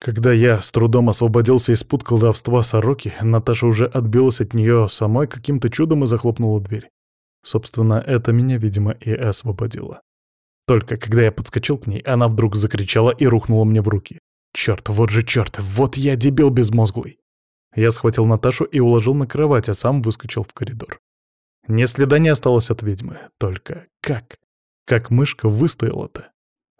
Когда я с трудом освободился из пут колдовства сороки, Наташа уже отбилась от нее самой каким-то чудом и захлопнула дверь. Собственно, это меня, видимо, и освободило. Только когда я подскочил к ней, она вдруг закричала и рухнула мне в руки. Черт, вот же черт, вот я дебил безмозглый. Я схватил Наташу и уложил на кровать, а сам выскочил в коридор. Ни следа не осталось от ведьмы. Только как? Как мышка выстояла-то?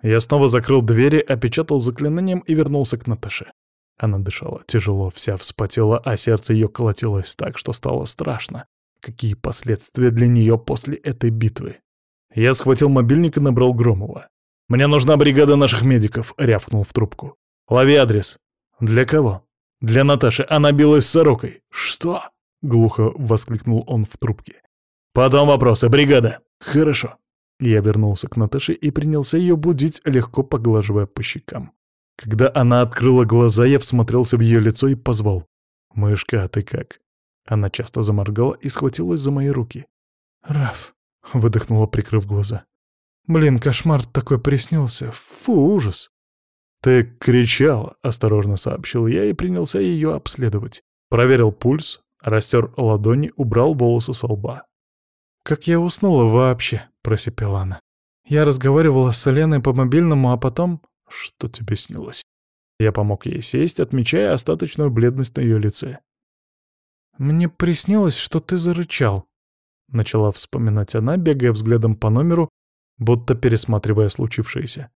Я снова закрыл двери, опечатал заклинанием и вернулся к Наташе. Она дышала тяжело, вся вспотела, а сердце ее колотилось так, что стало страшно. Какие последствия для нее после этой битвы? Я схватил мобильник и набрал Громова. «Мне нужна бригада наших медиков», — рявкнул в трубку. «Лови адрес». «Для кого?» «Для Наташи. Она билась с сорокой». «Что?» — глухо воскликнул он в трубке. «Потом вопросы. Бригада». «Хорошо». Я вернулся к Наташе и принялся ее будить, легко поглаживая по щекам. Когда она открыла глаза, я всмотрелся в ее лицо и позвал. «Мышка, а ты как?» Она часто заморгала и схватилась за мои руки. «Раф», — выдохнула, прикрыв глаза. «Блин, кошмар такой приснился. Фу, ужас!» «Ты кричала», — осторожно сообщил я и принялся ее обследовать. Проверил пульс, растер ладони, убрал волосы со лба. «Как я уснула вообще?» — просипела она. «Я разговаривала с Леной по мобильному, а потом...» «Что тебе снилось?» Я помог ей сесть, отмечая остаточную бледность на ее лице. «Мне приснилось, что ты зарычал», — начала вспоминать она, бегая взглядом по номеру, будто пересматривая случившееся.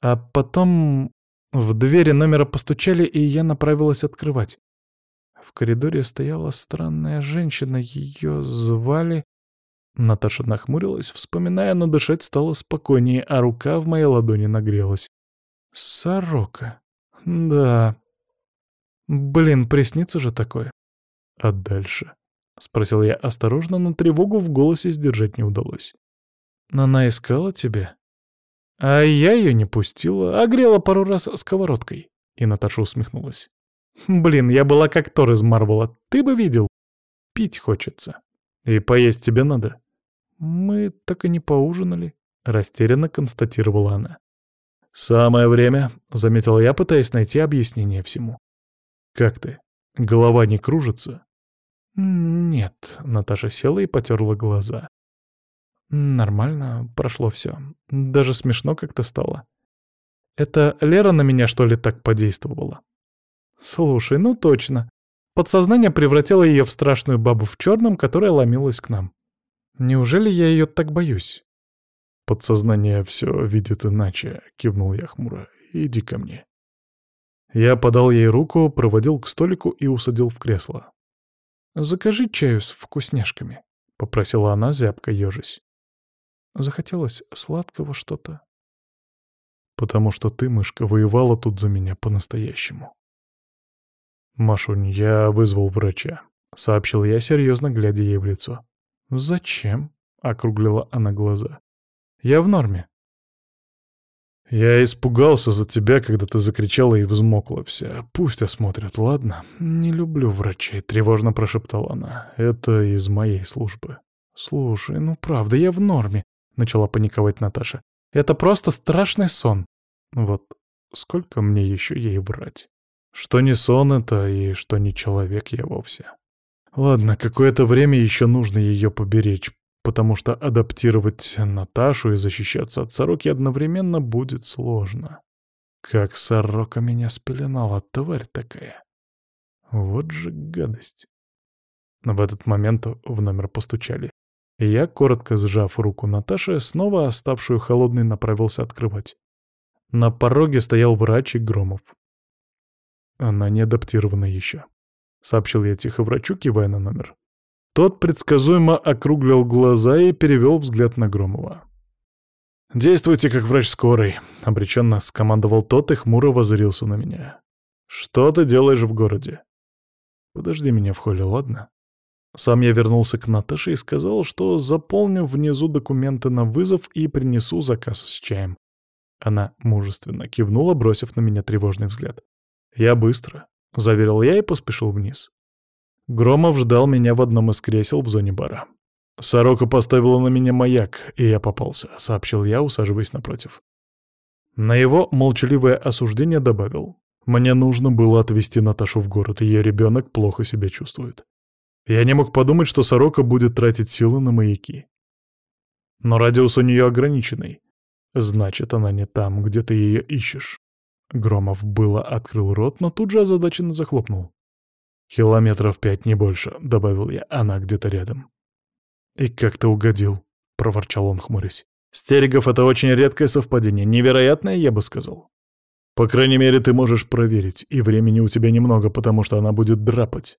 А потом в двери номера постучали, и я направилась открывать. В коридоре стояла странная женщина, ее звали... Наташа нахмурилась, вспоминая, но дышать стало спокойнее, а рука в моей ладони нагрелась. Сорока. Да. Блин, приснится же такое. А дальше? — спросил я осторожно, но тревогу в голосе сдержать не удалось. «Она искала тебя?» «А я ее не пустила, а грела пару раз сковородкой». И Наташа усмехнулась. «Блин, я была как Тор из Марвела, ты бы видел. Пить хочется. И поесть тебе надо». «Мы так и не поужинали», — растерянно констатировала она. «Самое время», — заметил я, пытаясь найти объяснение всему. «Как ты? Голова не кружится?» «Нет», — Наташа села и потерла глаза. «Нормально, прошло все. Даже смешно как-то стало. Это Лера на меня, что ли, так подействовала?» «Слушай, ну точно. Подсознание превратило ее в страшную бабу в черном, которая ломилась к нам. Неужели я ее так боюсь?» «Подсознание все видит иначе», — кивнул я хмуро. «Иди ко мне». Я подал ей руку, проводил к столику и усадил в кресло. «Закажи чаю с вкусняшками», — попросила она, зябко ежись. Захотелось сладкого что-то. «Потому что ты, мышка, воевала тут за меня по-настоящему». «Машунь, я вызвал врача», — сообщил я, серьезно глядя ей в лицо. «Зачем?» — округлила она глаза. «Я в норме. «Я испугался за тебя, когда ты закричала и взмокла вся. Пусть осмотрят, ладно? Не люблю врачей», — тревожно прошептала она. «Это из моей службы». «Слушай, ну правда, я в норме», — начала паниковать Наташа. «Это просто страшный сон». Вот сколько мне еще ей врать? Что не сон это, и что не человек я вовсе. Ладно, какое-то время еще нужно ее поберечь, потому что адаптировать Наташу и защищаться от сороки одновременно будет сложно. Как сорока меня спеленала, тварь такая. Вот же гадость. В этот момент в номер постучали. Я, коротко сжав руку Наташи, снова оставшую холодной, направился открывать. На пороге стоял врач и Громов. Она не адаптирована еще. Сообщил я тихо врачу, кивая на номер. Тот предсказуемо округлил глаза и перевел взгляд на Громова. «Действуйте, как врач скорой», — обреченно скомандовал тот и хмуро воззрился на меня. «Что ты делаешь в городе?» «Подожди меня в холле, ладно?» Сам я вернулся к Наташе и сказал, что заполню внизу документы на вызов и принесу заказ с чаем. Она мужественно кивнула, бросив на меня тревожный взгляд. «Я быстро», — заверил я и поспешил вниз. Громов ждал меня в одном из кресел в зоне бара. «Сорока поставила на меня маяк, и я попался», — сообщил я, усаживаясь напротив. На его молчаливое осуждение добавил. Мне нужно было отвезти Наташу в город, ее ребенок плохо себя чувствует. Я не мог подумать, что сорока будет тратить силы на маяки. Но радиус у нее ограниченный. Значит, она не там, где ты ее ищешь. Громов было открыл рот, но тут же озадаченно захлопнул. «Километров пять, не больше», — добавил я, — «она где-то рядом». «И как ты угодил?» — проворчал он, хмурясь. «Стерегов — это очень редкое совпадение, невероятное, я бы сказал. По крайней мере, ты можешь проверить, и времени у тебя немного, потому что она будет драпать».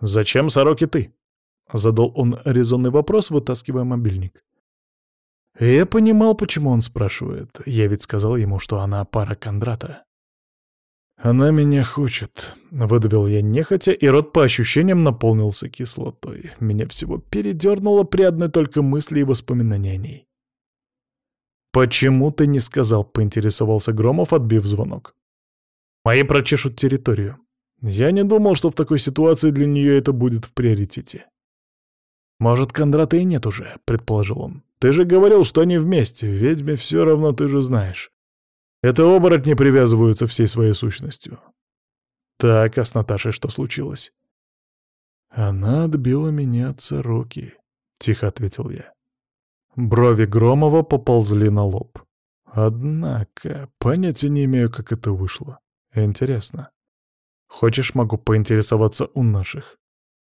«Зачем сороки ты?» — задал он резонный вопрос, вытаскивая мобильник. Я понимал, почему он спрашивает. Я ведь сказал ему, что она пара Кондрата. «Она меня хочет», — выдавил я нехотя, и рот по ощущениям наполнился кислотой. Меня всего передернуло при одной только мысли и воспоминании о ней. «Почему ты не сказал?» — поинтересовался Громов, отбив звонок. «Мои прочешут территорию. Я не думал, что в такой ситуации для нее это будет в приоритете». «Может, Кондрата и нет уже», — предположил он. Ты же говорил, что они вместе. Ведьме все равно ты же знаешь. Это оборотни привязываются всей своей сущностью. Так, а с Наташей что случилось? Она отбила меня от сороки, — тихо ответил я. Брови Громова поползли на лоб. Однако, понятия не имею, как это вышло. Интересно. Хочешь, могу поинтересоваться у наших?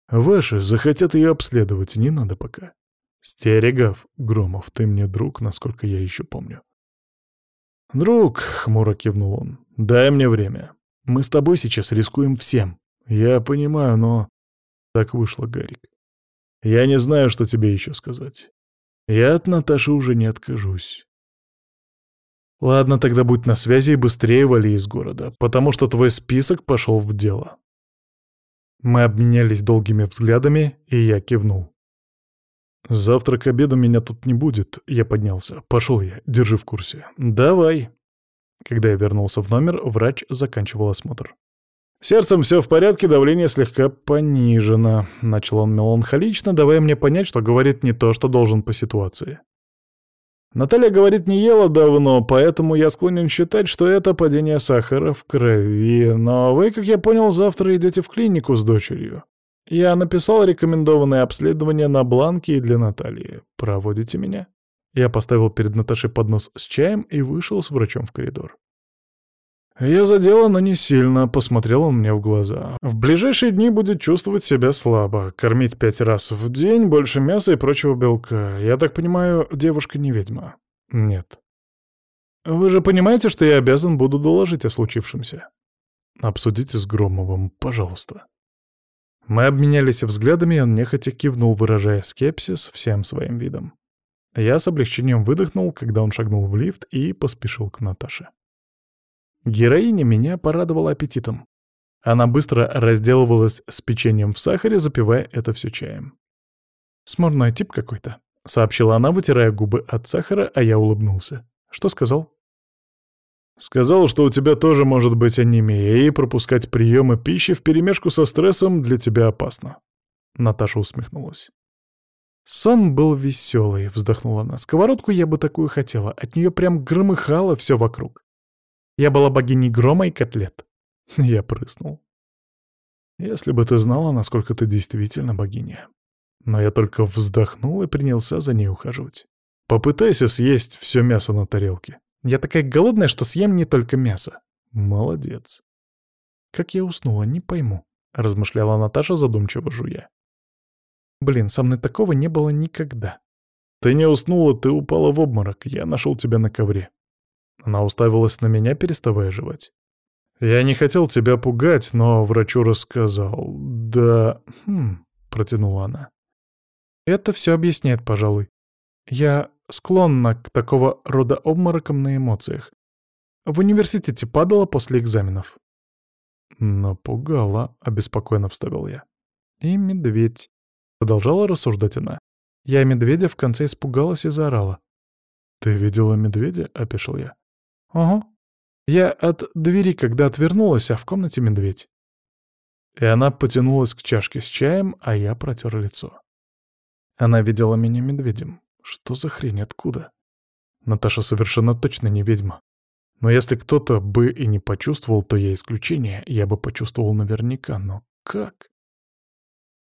Ваши захотят ее обследовать, не надо пока. «Стерегов, Громов, ты мне друг, насколько я еще помню». «Друг», — хмуро кивнул он, — «дай мне время. Мы с тобой сейчас рискуем всем. Я понимаю, но...» Так вышло, Гарик. «Я не знаю, что тебе еще сказать. Я от Наташи уже не откажусь». «Ладно, тогда будь на связи и быстрее вали из города, потому что твой список пошел в дело». Мы обменялись долгими взглядами, и я кивнул. «Завтра к обеду меня тут не будет», — я поднялся. «Пошел я, держи в курсе». «Давай». Когда я вернулся в номер, врач заканчивал осмотр. «Сердцем все в порядке, давление слегка понижено», — начал он меланхолично, давая мне понять, что говорит не то, что должен по ситуации. Наталья говорит, не ела давно, поэтому я склонен считать, что это падение сахара в крови. Но вы, как я понял, завтра идете в клинику с дочерью. Я написал рекомендованное обследование на бланке и для Натальи. Проводите меня?» Я поставил перед Наташей поднос с чаем и вышел с врачом в коридор. «Я за дело, но не сильно», — посмотрел он мне в глаза. «В ближайшие дни будет чувствовать себя слабо. Кормить пять раз в день, больше мяса и прочего белка. Я так понимаю, девушка не ведьма?» «Нет». «Вы же понимаете, что я обязан буду доложить о случившемся?» «Обсудите с Громовым, пожалуйста». Мы обменялись взглядами, и он нехотя кивнул, выражая скепсис всем своим видом. Я с облегчением выдохнул, когда он шагнул в лифт и поспешил к Наташе. Героиня меня порадовала аппетитом. Она быстро разделывалась с печеньем в сахаре, запивая это все чаем. «Смурной тип какой-то», — сообщила она, вытирая губы от сахара, а я улыбнулся. «Что сказал?» Сказал, что у тебя тоже может быть анемия, и пропускать приемы пищи вперемешку со стрессом для тебя опасно. Наташа усмехнулась. Сон был веселый, вздохнула она. Сковородку я бы такую хотела, от нее прям громыхало все вокруг. Я была богиней грома и котлет. Я прыснул. Если бы ты знала, насколько ты действительно богиня. Но я только вздохнул и принялся за ней ухаживать. Попытайся съесть все мясо на тарелке. Я такая голодная, что съем не только мясо. Молодец. Как я уснула, не пойму, размышляла Наташа, задумчиво жуя. Блин, со мной такого не было никогда. Ты не уснула, ты упала в обморок. Я нашел тебя на ковре. Она уставилась на меня, переставая жевать. Я не хотел тебя пугать, но врачу рассказал. Да, хм, протянула она. Это все объясняет, пожалуй. Я склонна к такого рода обморокам на эмоциях. В университете падала после экзаменов. Напугала, обеспокоенно вставил я. И медведь. Продолжала рассуждать она. Я медведя в конце испугалась и заорала. «Ты видела медведя?» — опешил я. «Ага. Я от двери, когда отвернулась, а в комнате медведь». И она потянулась к чашке с чаем, а я протер лицо. Она видела меня медведем. Что за хрень, откуда? Наташа совершенно точно не ведьма. Но если кто-то бы и не почувствовал, то я исключение, я бы почувствовал наверняка. Но как?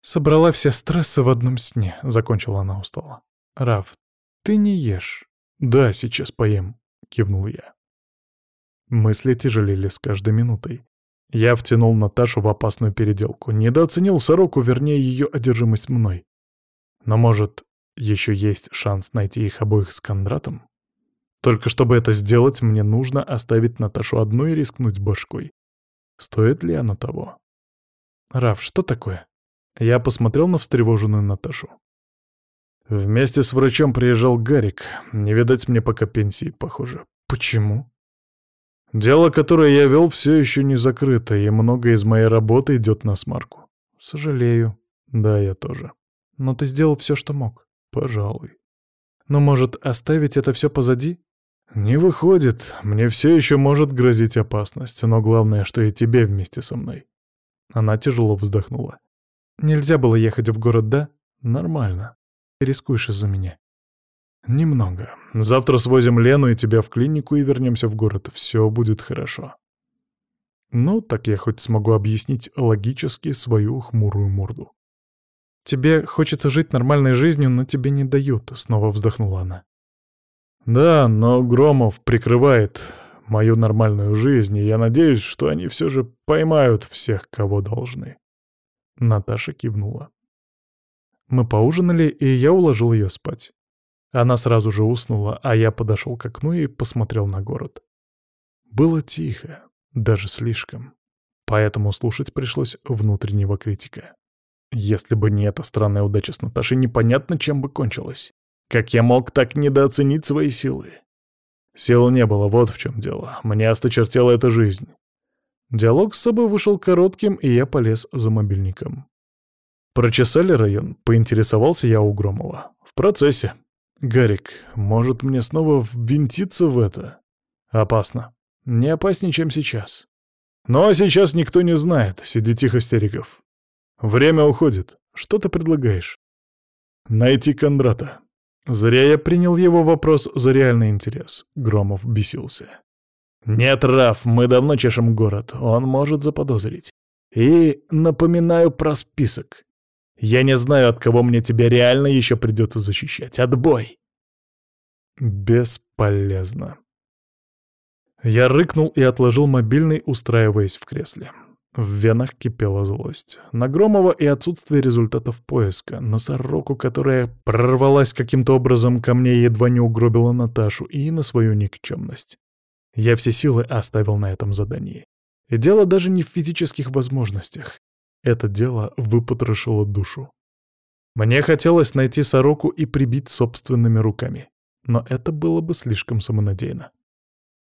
Собрала все стрессы в одном сне, — закончила она устало. Раф, ты не ешь. Да, сейчас поем, — кивнул я. Мысли тяжелели с каждой минутой. Я втянул Наташу в опасную переделку, недооценил сороку, вернее, ее одержимость мной. Но, может, еще есть шанс найти их обоих с Кондратом? Только чтобы это сделать, мне нужно оставить Наташу одну и рискнуть башкой. Стоит ли оно того? «Раф, что такое?» Я посмотрел на встревоженную Наташу. Вместе с врачом приезжал Гарик. Не видать мне пока пенсии, похоже. Почему? Дело, которое я вел, все еще не закрыто, и много из моей работы идет на смарку. Сожалею. Да, я тоже. Но ты сделал все, что мог. Пожалуй. Но, может, оставить это все позади? Не выходит. Мне все еще может грозить опасность, но главное, что и тебе вместе со мной. Она тяжело вздохнула. Нельзя было ехать в город, да? Нормально. Ты рискуешь из-за меня. «Немного. Завтра свозим Лену и тебя в клинику и вернемся в город. Все будет хорошо». Ну, так я хоть смогу объяснить логически свою хмурую морду. «Тебе хочется жить нормальной жизнью, но тебе не дают», — снова вздохнула она. «Да, но Громов прикрывает мою нормальную жизнь, и я надеюсь, что они все же поймают всех, кого должны». Наташа кивнула. Мы поужинали, и я уложил ее спать. Она сразу же уснула, а я подошел к окну и посмотрел на город. Было тихо, даже слишком. Поэтому слушать пришлось внутреннего критика. Если бы не эта странная удача с Наташей, непонятно, чем бы кончилось. Как я мог так недооценить свои силы? Сил не было, вот в чем дело. Мне осточертела эта жизнь. Диалог с собой вышел коротким, и я полез за мобильником. Прочесали район, поинтересовался я у Громова. В процессе. «Гарик, может мне снова ввинтиться в это?» «Опасно. Не опаснее, чем сейчас. А сейчас никто не знает, сиди тихо, Стериков. Время уходит. Что ты предлагаешь?» «Найти Кондрата». Зря я принял его вопрос за реальный интерес. Громов бесился. «Нет, Раф, мы давно чешем город. Он может заподозрить. И напоминаю про список. Я не знаю, от кого мне тебя реально еще придется защищать. Отбой!» Бесполезно. Я рыкнул и отложил мобильный, устраиваясь в кресле. В венах кипела злость. На Громова и отсутствие результатов поиска, на сороку, которая прорвалась каким-то образом ко мне и едва не угробила Наташу, и на свою никчемность. Я все силы оставил на этом задании. И дело даже не в физических возможностях. Это дело выпотрошило душу. Мне хотелось найти сороку и прибить собственными руками, но это было бы слишком самонадеянно.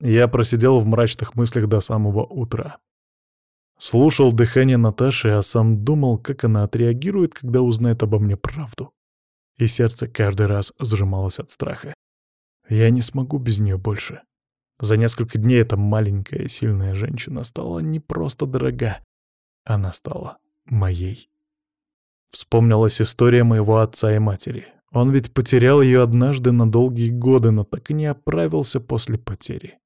Я просидел в мрачных мыслях до самого утра. Слушал дыхание Наташи, а сам думал, как она отреагирует, когда узнает обо мне правду. И сердце каждый раз сжималось от страха. Я не смогу без нее больше. За несколько дней эта маленькая сильная женщина стала не просто дорога, она стала моей. Вспомнилась история моего отца и матери. Он ведь потерял ее однажды на долгие годы, но так и не оправился после потери.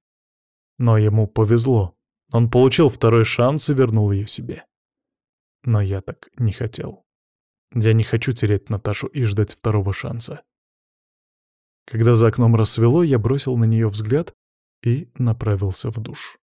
Но ему повезло. Он получил второй шанс и вернул ее себе. Но я так не хотел. Я не хочу терять Наташу и ждать второго шанса. Когда за окном рассвело, я бросил на нее взгляд и направился в душ.